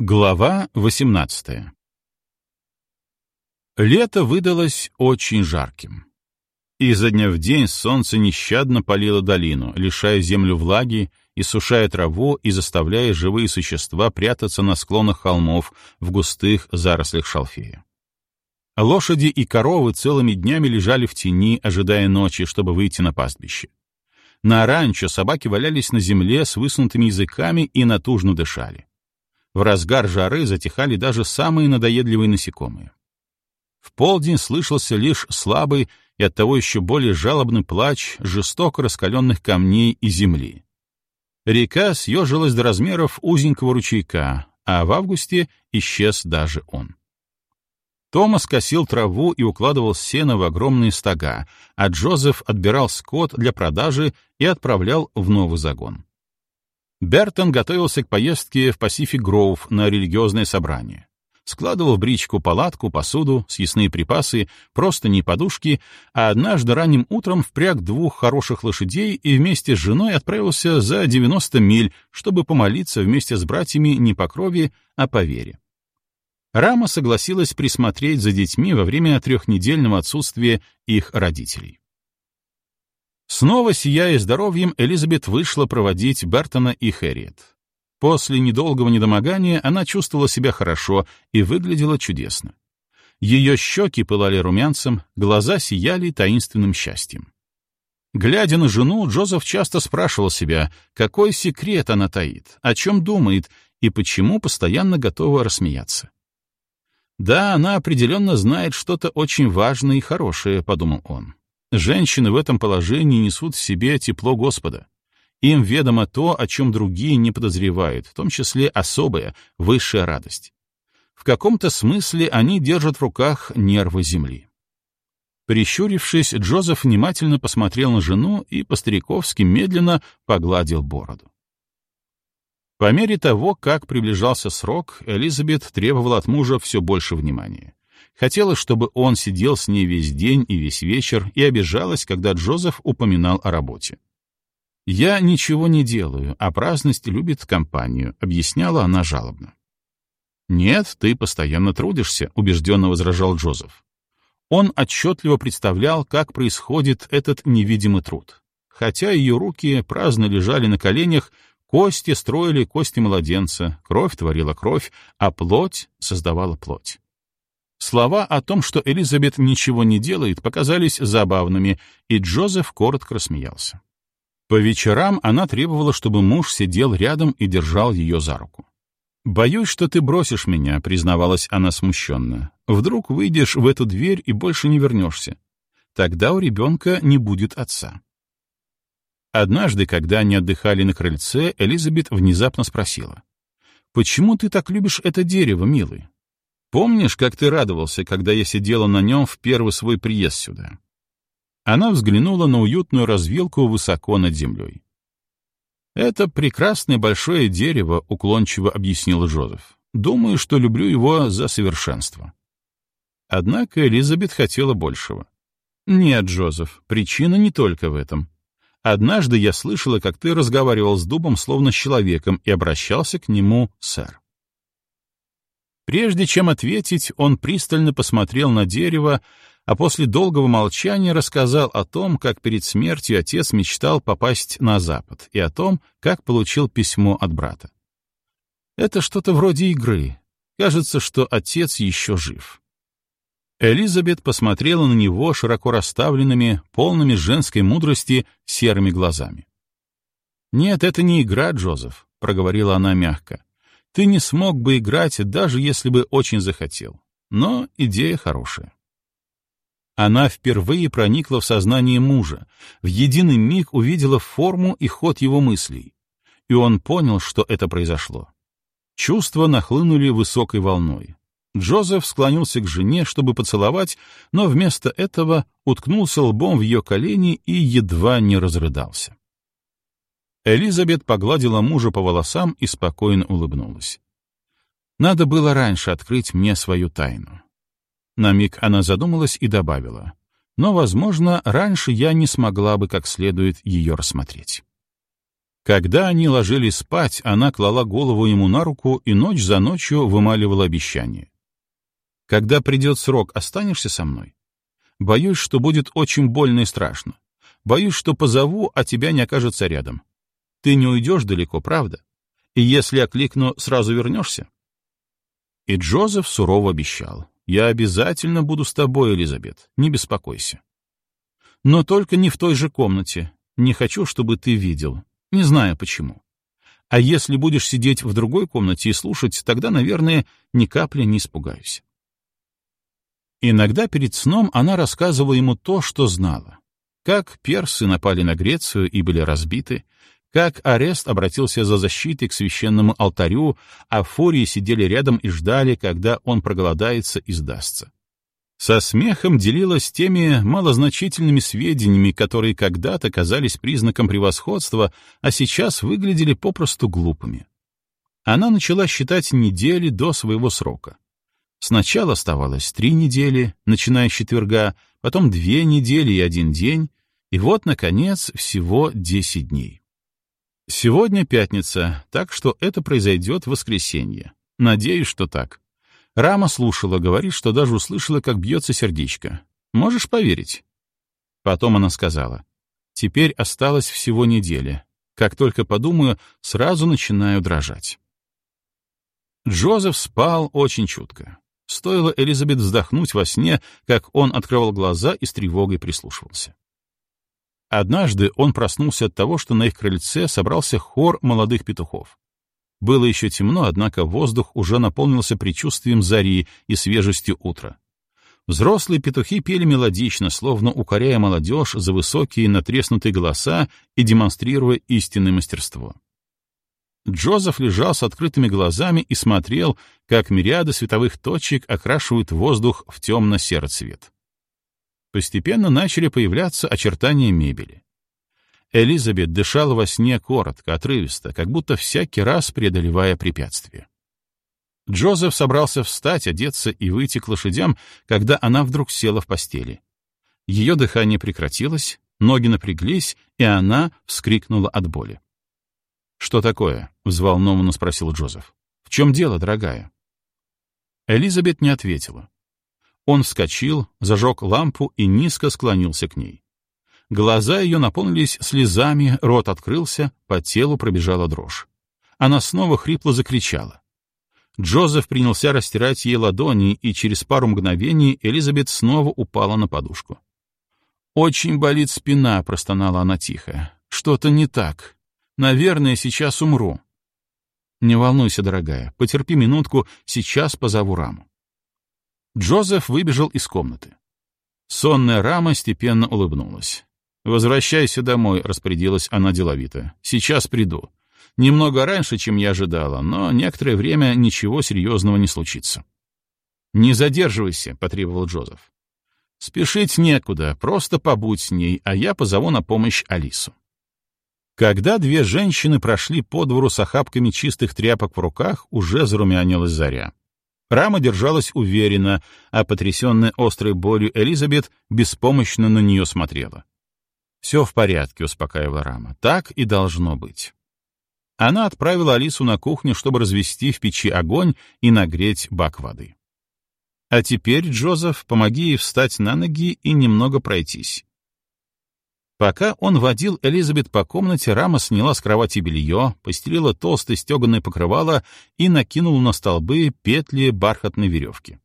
Глава 18 Лето выдалось очень жарким. Изо дня в день солнце нещадно палило долину, лишая землю влаги, иссушая траву и заставляя живые существа прятаться на склонах холмов в густых зарослях шалфея. Лошади и коровы целыми днями лежали в тени, ожидая ночи, чтобы выйти на пастбище. На ранчо собаки валялись на земле с высунутыми языками и натужно дышали. В разгар жары затихали даже самые надоедливые насекомые. В полдень слышался лишь слабый и оттого еще более жалобный плач жестоко раскаленных камней и земли. Река съежилась до размеров узенького ручейка, а в августе исчез даже он. Томас косил траву и укладывал сено в огромные стога, а Джозеф отбирал скот для продажи и отправлял в новый загон. Бертон готовился к поездке в Пасифик Гроув на религиозное собрание. Складывал в бричку палатку, посуду, съестные припасы, просто не подушки, а однажды ранним утром впряг двух хороших лошадей и вместе с женой отправился за 90 миль, чтобы помолиться вместе с братьями не по крови, а по вере. Рама согласилась присмотреть за детьми во время трехнедельного отсутствия их родителей. Снова сияя здоровьем, Элизабет вышла проводить Бертона и Хэрриет. После недолгого недомогания она чувствовала себя хорошо и выглядела чудесно. Ее щеки пылали румянцем, глаза сияли таинственным счастьем. Глядя на жену, Джозеф часто спрашивал себя, какой секрет она таит, о чем думает и почему постоянно готова рассмеяться. «Да, она определенно знает что-то очень важное и хорошее», — подумал он. Женщины в этом положении несут в себе тепло Господа. Им ведомо то, о чем другие не подозревают, в том числе особая, высшая радость. В каком-то смысле они держат в руках нервы земли. Прищурившись, Джозеф внимательно посмотрел на жену и по-стариковски медленно погладил бороду. По мере того, как приближался срок, Элизабет требовала от мужа все больше внимания. Хотела, чтобы он сидел с ней весь день и весь вечер, и обижалась, когда Джозеф упоминал о работе. «Я ничего не делаю, а праздность любит компанию», — объясняла она жалобно. «Нет, ты постоянно трудишься», — убежденно возражал Джозеф. Он отчетливо представлял, как происходит этот невидимый труд. Хотя ее руки праздно лежали на коленях, кости строили кости младенца, кровь творила кровь, а плоть создавала плоть. Слова о том, что Элизабет ничего не делает, показались забавными, и Джозеф коротко рассмеялся. По вечерам она требовала, чтобы муж сидел рядом и держал ее за руку. «Боюсь, что ты бросишь меня», — признавалась она смущенно. «Вдруг выйдешь в эту дверь и больше не вернешься. Тогда у ребенка не будет отца». Однажды, когда они отдыхали на крыльце, Элизабет внезапно спросила. «Почему ты так любишь это дерево, милый? Помнишь, как ты радовался, когда я сидела на нем в первый свой приезд сюда?» Она взглянула на уютную развилку высоко над землей. «Это прекрасное большое дерево», — уклончиво объяснил Жозеф. «Думаю, что люблю его за совершенство». Однако Элизабет хотела большего. «Нет, Джозеф, причина не только в этом. Однажды я слышала, как ты разговаривал с дубом словно с человеком и обращался к нему сэр. Прежде чем ответить, он пристально посмотрел на дерево, а после долгого молчания рассказал о том, как перед смертью отец мечтал попасть на Запад, и о том, как получил письмо от брата. Это что-то вроде игры. Кажется, что отец еще жив. Элизабет посмотрела на него широко расставленными, полными женской мудрости, серыми глазами. «Нет, это не игра, Джозеф», — проговорила она мягко. Ты не смог бы играть, даже если бы очень захотел. Но идея хорошая. Она впервые проникла в сознание мужа, в единый миг увидела форму и ход его мыслей. И он понял, что это произошло. Чувства нахлынули высокой волной. Джозеф склонился к жене, чтобы поцеловать, но вместо этого уткнулся лбом в ее колени и едва не разрыдался. Элизабет погладила мужа по волосам и спокойно улыбнулась. «Надо было раньше открыть мне свою тайну». На миг она задумалась и добавила. «Но, возможно, раньше я не смогла бы как следует ее рассмотреть». Когда они ложились спать, она клала голову ему на руку и ночь за ночью вымаливала обещание. «Когда придет срок, останешься со мной? Боюсь, что будет очень больно и страшно. Боюсь, что позову, а тебя не окажется рядом. Ты не уйдешь далеко, правда? И если окликну, сразу вернешься?» И Джозеф сурово обещал. «Я обязательно буду с тобой, Элизабет, не беспокойся. Но только не в той же комнате. Не хочу, чтобы ты видел. Не знаю почему. А если будешь сидеть в другой комнате и слушать, тогда, наверное, ни капли не испугаюсь. Иногда перед сном она рассказывала ему то, что знала. Как персы напали на Грецию и были разбиты, как Арест обратился за защитой к священному алтарю, а фурии сидели рядом и ждали, когда он проголодается и сдастся. Со смехом делилась теми малозначительными сведениями, которые когда-то казались признаком превосходства, а сейчас выглядели попросту глупыми. Она начала считать недели до своего срока. Сначала оставалось три недели, начиная с четверга, потом две недели и один день, и вот, наконец, всего десять дней. Сегодня пятница, так что это произойдет в воскресенье. Надеюсь, что так. Рама слушала, говорит, что даже услышала, как бьется сердечко. Можешь поверить? Потом она сказала, «Теперь осталось всего неделя. Как только подумаю, сразу начинаю дрожать». Джозеф спал очень чутко. Стоило Элизабет вздохнуть во сне, как он открывал глаза и с тревогой прислушивался. Однажды он проснулся от того, что на их крыльце собрался хор молодых петухов. Было еще темно, однако воздух уже наполнился предчувствием зари и свежестью утра. Взрослые петухи пели мелодично, словно укоряя молодежь за высокие натреснутые голоса и демонстрируя истинное мастерство. Джозеф лежал с открытыми глазами и смотрел, как мириады световых точек окрашивают воздух в темно-серый цвет. Постепенно начали появляться очертания мебели. Элизабет дышала во сне коротко, отрывисто, как будто всякий раз преодолевая препятствие. Джозеф собрался встать, одеться и выйти к лошадям, когда она вдруг села в постели. Ее дыхание прекратилось, ноги напряглись, и она вскрикнула от боли. «Что такое?» — взволнованно спросил Джозеф. «В чем дело, дорогая?» Элизабет не ответила. Он вскочил, зажег лампу и низко склонился к ней. Глаза ее наполнились слезами, рот открылся, по телу пробежала дрожь. Она снова хрипло закричала. Джозеф принялся растирать ей ладони, и через пару мгновений Элизабет снова упала на подушку. «Очень болит спина», — простонала она тихо. «Что-то не так. Наверное, сейчас умру». «Не волнуйся, дорогая, потерпи минутку, сейчас позову Раму». Джозеф выбежал из комнаты. Сонная Рама степенно улыбнулась. «Возвращайся домой», — распорядилась она деловито. «Сейчас приду. Немного раньше, чем я ожидала, но некоторое время ничего серьезного не случится». «Не задерживайся», — потребовал Джозеф. «Спешить некуда, просто побудь с ней, а я позову на помощь Алису». Когда две женщины прошли по двору с охапками чистых тряпок в руках, уже зарумянилась заря. Рама держалась уверенно, а потрясенная острой болью Элизабет беспомощно на нее смотрела. «Все в порядке», — успокаивала Рама. «Так и должно быть». Она отправила Алису на кухню, чтобы развести в печи огонь и нагреть бак воды. «А теперь, Джозеф, помоги ей встать на ноги и немного пройтись». Пока он водил Элизабет по комнате, Рама сняла с кровати белье, постелила толстое стеганое покрывало и накинула на столбы петли бархатной веревки.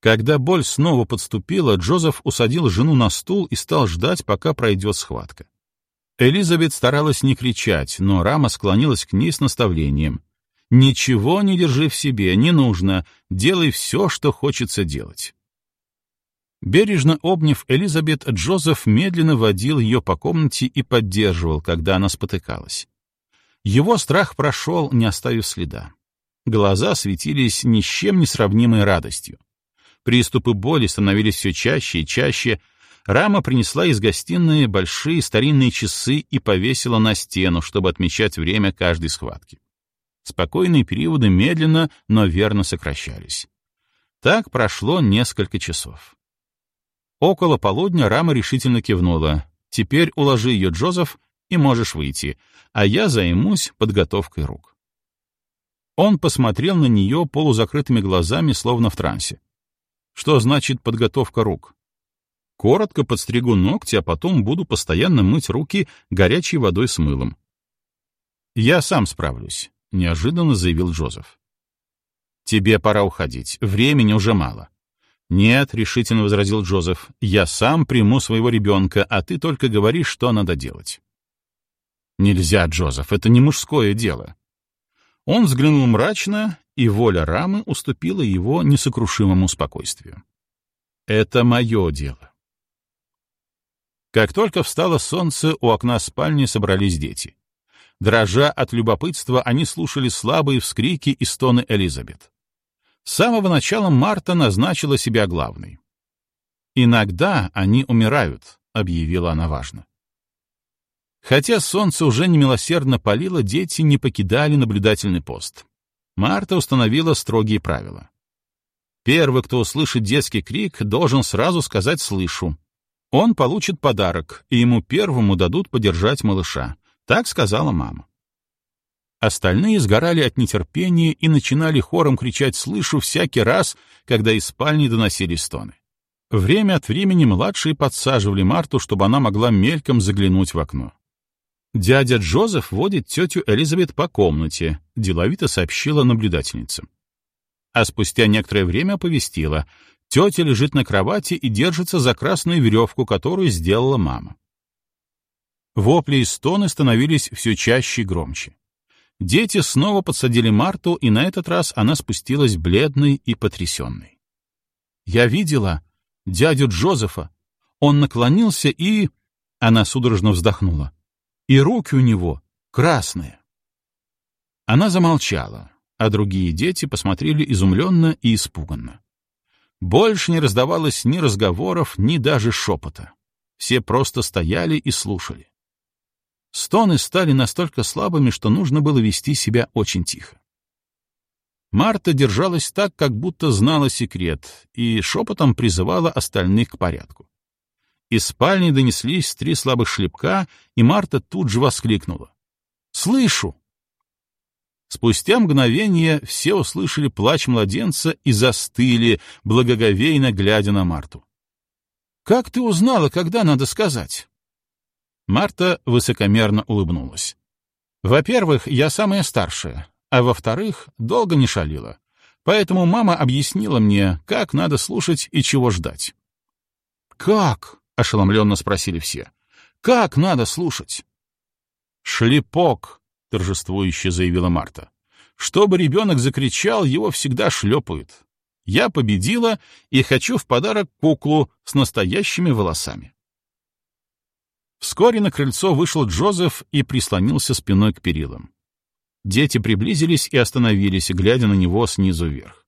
Когда боль снова подступила, Джозеф усадил жену на стул и стал ждать, пока пройдет схватка. Элизабет старалась не кричать, но Рама склонилась к ней с наставлением. «Ничего не держи в себе, не нужно, делай все, что хочется делать». Бережно обняв Элизабет, Джозеф медленно водил ее по комнате и поддерживал, когда она спотыкалась. Его страх прошел, не оставив следа. Глаза светились ни с чем не сравнимой радостью. Приступы боли становились все чаще и чаще. Рама принесла из гостиной большие старинные часы и повесила на стену, чтобы отмечать время каждой схватки. Спокойные периоды медленно, но верно сокращались. Так прошло несколько часов. Около полудня Рама решительно кивнула. «Теперь уложи ее, Джозеф, и можешь выйти, а я займусь подготовкой рук». Он посмотрел на нее полузакрытыми глазами, словно в трансе. «Что значит подготовка рук?» Коротко подстригу ногти, а потом буду постоянно мыть руки горячей водой с мылом. «Я сам справлюсь», — неожиданно заявил Джозеф. «Тебе пора уходить. Времени уже мало». «Нет», — решительно возразил Джозеф, — «я сам приму своего ребенка, а ты только говоришь, что надо делать». «Нельзя, Джозеф, это не мужское дело». Он взглянул мрачно, и воля Рамы уступила его несокрушимому спокойствию. «Это мое дело. Как только встало солнце, у окна спальни собрались дети. Дрожа от любопытства, они слушали слабые вскрики и стоны Элизабет. С самого начала Марта назначила себя главной. «Иногда они умирают», — объявила она важно. Хотя солнце уже немилосердно палило, дети не покидали наблюдательный пост. Марта установила строгие правила. Первый, кто услышит детский крик, должен сразу сказать «слышу», он получит подарок, и ему первому дадут подержать малыша. Так сказала мама. Остальные сгорали от нетерпения и начинали хором кричать «слышу» всякий раз, когда из спальни доносились стоны. Время от времени младшие подсаживали Марту, чтобы она могла мельком заглянуть в окно. «Дядя Джозеф водит тетю Элизабет по комнате», — деловито сообщила наблюдательница. А спустя некоторое время оповестила. Тетя лежит на кровати и держится за красную веревку, которую сделала мама. Вопли и стоны становились все чаще и громче. Дети снова подсадили Марту, и на этот раз она спустилась бледной и потрясенной. «Я видела дядю Джозефа. Он наклонился и...» Она судорожно вздохнула. «И руки у него красные». Она замолчала, а другие дети посмотрели изумленно и испуганно. Больше не раздавалось ни разговоров, ни даже шепота. Все просто стояли и слушали. Стоны стали настолько слабыми, что нужно было вести себя очень тихо. Марта держалась так, как будто знала секрет, и шепотом призывала остальных к порядку. Из спальни донеслись три слабых шлепка, и Марта тут же воскликнула. «Слышу!» Спустя мгновение все услышали плач младенца и застыли, благоговейно глядя на Марту. «Как ты узнала, когда надо сказать?» Марта высокомерно улыбнулась. «Во-первых, я самая старшая, а во-вторых, долго не шалила. Поэтому мама объяснила мне, как надо слушать и чего ждать». «Как?» — ошеломленно спросили все. «Как надо слушать?» «Шлепок», — торжествующе заявила Марта. «Чтобы ребенок закричал, его всегда шлепают. Я победила и хочу в подарок куклу с настоящими волосами». Вскоре на крыльцо вышел Джозеф и прислонился спиной к перилам. Дети приблизились и остановились, глядя на него снизу вверх.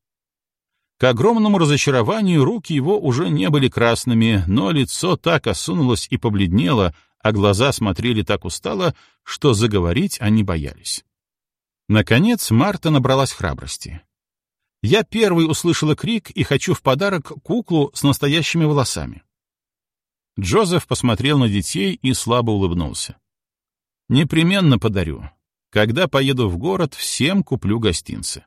К огромному разочарованию руки его уже не были красными, но лицо так осунулось и побледнело, а глаза смотрели так устало, что заговорить они боялись. Наконец Марта набралась храбрости. Я первый услышала крик и хочу в подарок куклу с настоящими волосами. Джозеф посмотрел на детей и слабо улыбнулся. «Непременно подарю. Когда поеду в город, всем куплю гостинцы».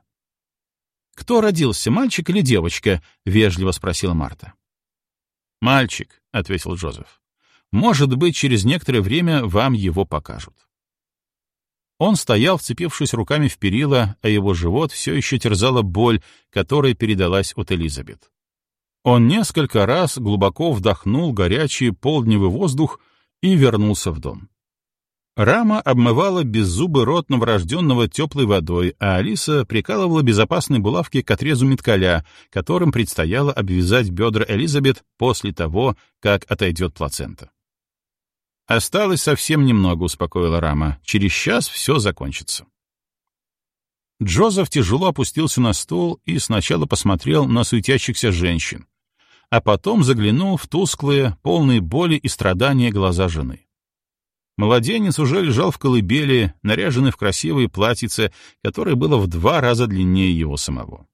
«Кто родился, мальчик или девочка?» — вежливо спросила Марта. «Мальчик», — ответил Джозеф. Может быть, через некоторое время вам его покажут. Он стоял, вцепившись руками в перила, а его живот все еще терзала боль, которая передалась от Элизабет. Он несколько раз глубоко вдохнул горячий полдневый воздух и вернулся в дом. Рама обмывала беззубый рот новорожденного теплой водой, а Алиса прикалывала безопасные булавки к отрезу меткаля, которым предстояло обвязать бедра Элизабет после того, как отойдет плацента. «Осталось совсем немного», — успокоила Рама. «Через час все закончится». Джозеф тяжело опустился на стул и сначала посмотрел на суетящихся женщин, а потом заглянул в тусклые, полные боли и страдания глаза жены. Младенец уже лежал в колыбели, наряженный в красивое платьице, которое было в два раза длиннее его самого.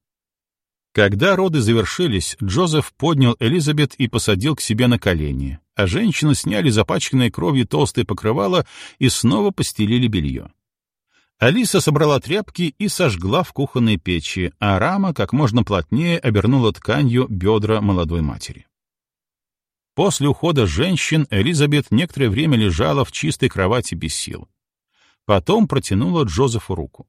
Когда роды завершились, Джозеф поднял Элизабет и посадил к себе на колени, а женщины сняли запачканное кровью толстое покрывало и снова постелили белье. Алиса собрала тряпки и сожгла в кухонной печи, а Рама как можно плотнее обернула тканью бедра молодой матери. После ухода женщин Элизабет некоторое время лежала в чистой кровати без сил. Потом протянула Джозефу руку.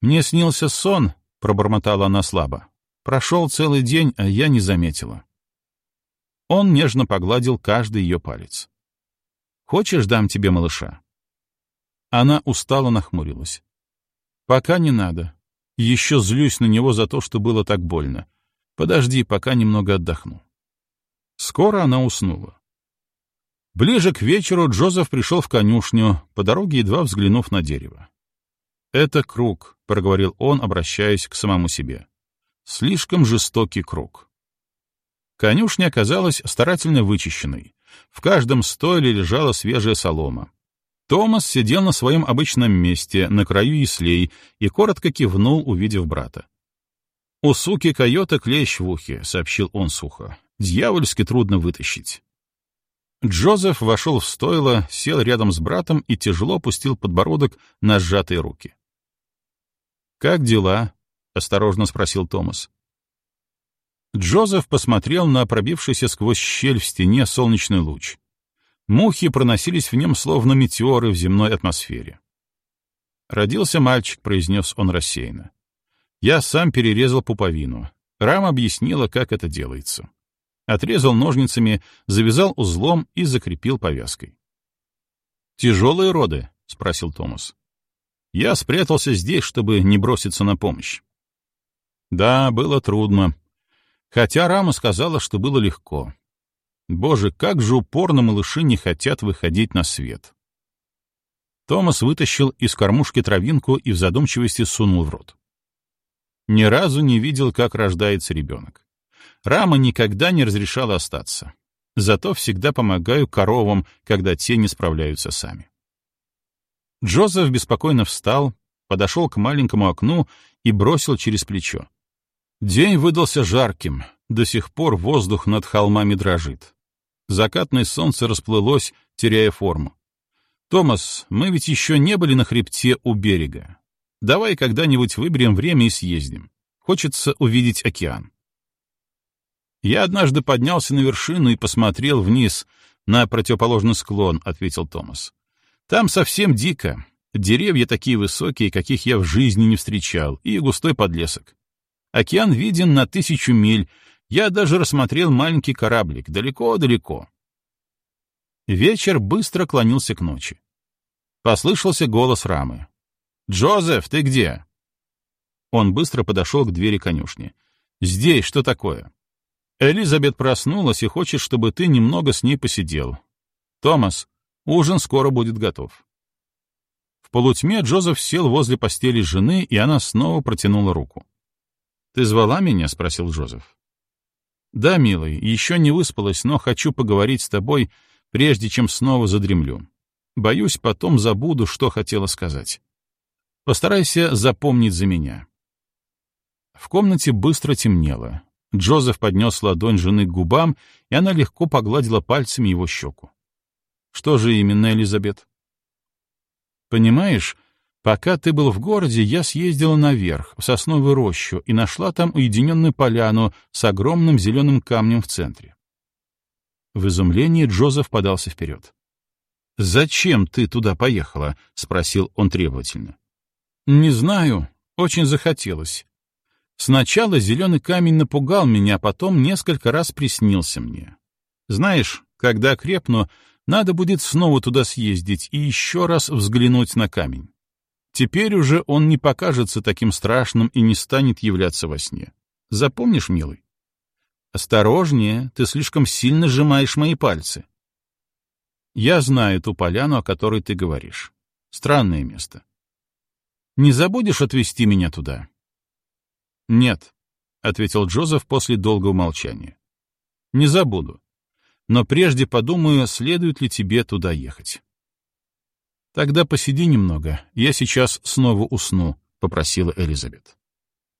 «Мне снился сон», — пробормотала она слабо. «Прошел целый день, а я не заметила». Он нежно погладил каждый ее палец. «Хочешь, дам тебе малыша?» Она устало нахмурилась. «Пока не надо. Еще злюсь на него за то, что было так больно. Подожди, пока немного отдохну». Скоро она уснула. Ближе к вечеру Джозеф пришел в конюшню, по дороге едва взглянув на дерево. «Это круг», — проговорил он, обращаясь к самому себе. «Слишком жестокий круг». Конюшня оказалась старательно вычищенной. В каждом стойле лежала свежая солома. Томас сидел на своем обычном месте, на краю яслей, и коротко кивнул, увидев брата. «У суки койота клещ в ухе», — сообщил он сухо. «Дьявольски трудно вытащить». Джозеф вошел в стойло, сел рядом с братом и тяжело опустил подбородок на сжатые руки. «Как дела?» — осторожно спросил Томас. Джозеф посмотрел на пробившийся сквозь щель в стене солнечный луч. Мухи проносились в нем словно метеоры в земной атмосфере. «Родился мальчик», — произнес он рассеянно. «Я сам перерезал пуповину. Рам объяснила, как это делается» отрезал ножницами, завязал узлом и закрепил повязкой. «Тяжелые роды?» — спросил Томас. «Я спрятался здесь, чтобы не броситься на помощь». «Да, было трудно. Хотя Рама сказала, что было легко. Боже, как же упорно малыши не хотят выходить на свет». Томас вытащил из кормушки травинку и в задумчивости сунул в рот. Ни разу не видел, как рождается ребенок. Рама никогда не разрешала остаться. Зато всегда помогаю коровам, когда те не справляются сами. Джозеф беспокойно встал, подошел к маленькому окну и бросил через плечо. День выдался жарким, до сих пор воздух над холмами дрожит. Закатное солнце расплылось, теряя форму. «Томас, мы ведь еще не были на хребте у берега. Давай когда-нибудь выберем время и съездим. Хочется увидеть океан». «Я однажды поднялся на вершину и посмотрел вниз, на противоположный склон», — ответил Томас. «Там совсем дико. Деревья такие высокие, каких я в жизни не встречал, и густой подлесок. Океан виден на тысячу миль. Я даже рассмотрел маленький кораблик, далеко-далеко». Вечер быстро клонился к ночи. Послышался голос Рамы. «Джозеф, ты где?» Он быстро подошел к двери конюшни. «Здесь что такое?» Элизабет проснулась и хочет, чтобы ты немного с ней посидел. Томас, ужин скоро будет готов. В полутьме Джозеф сел возле постели жены, и она снова протянула руку. «Ты звала меня?» — спросил Джозеф. «Да, милый, еще не выспалась, но хочу поговорить с тобой, прежде чем снова задремлю. Боюсь, потом забуду, что хотела сказать. Постарайся запомнить за меня». В комнате быстро темнело. Джозеф поднес ладонь жены к губам, и она легко погладила пальцами его щеку. «Что же именно, Элизабет?» «Понимаешь, пока ты был в городе, я съездила наверх, в сосновую рощу, и нашла там уединенную поляну с огромным зеленым камнем в центре». В изумлении Джозеф подался вперед. «Зачем ты туда поехала?» — спросил он требовательно. «Не знаю. Очень захотелось. Сначала зеленый камень напугал меня, потом несколько раз приснился мне. Знаешь, когда крепну, надо будет снова туда съездить и еще раз взглянуть на камень. Теперь уже он не покажется таким страшным и не станет являться во сне. Запомнишь, милый? Осторожнее, ты слишком сильно сжимаешь мои пальцы. Я знаю ту поляну, о которой ты говоришь. Странное место. Не забудешь отвезти меня туда? «Нет», — ответил Джозеф после долгого молчания. «Не забуду. Но прежде подумаю, следует ли тебе туда ехать». «Тогда посиди немного, я сейчас снова усну», — попросила Элизабет.